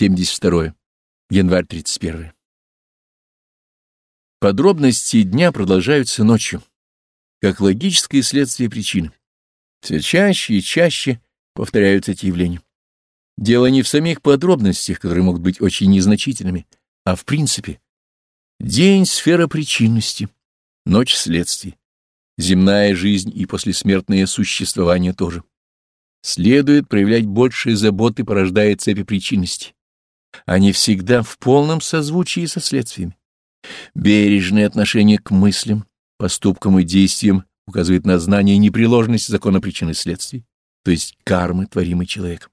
72. Январь 31. Подробности дня продолжаются ночью, как логическое следствие причин. Все чаще и чаще повторяются эти явления. Дело не в самих подробностях, которые могут быть очень незначительными, а в принципе. День — сфера причинности, ночь — следствий, земная жизнь и послесмертное существование тоже. Следует проявлять большие заботы, порождая цепи причинности. Они всегда в полном созвучии со следствиями. Бережное отношение к мыслям, поступкам и действиям указывает на знание непреложности закона причин следствий, то есть кармы, творимой человеком.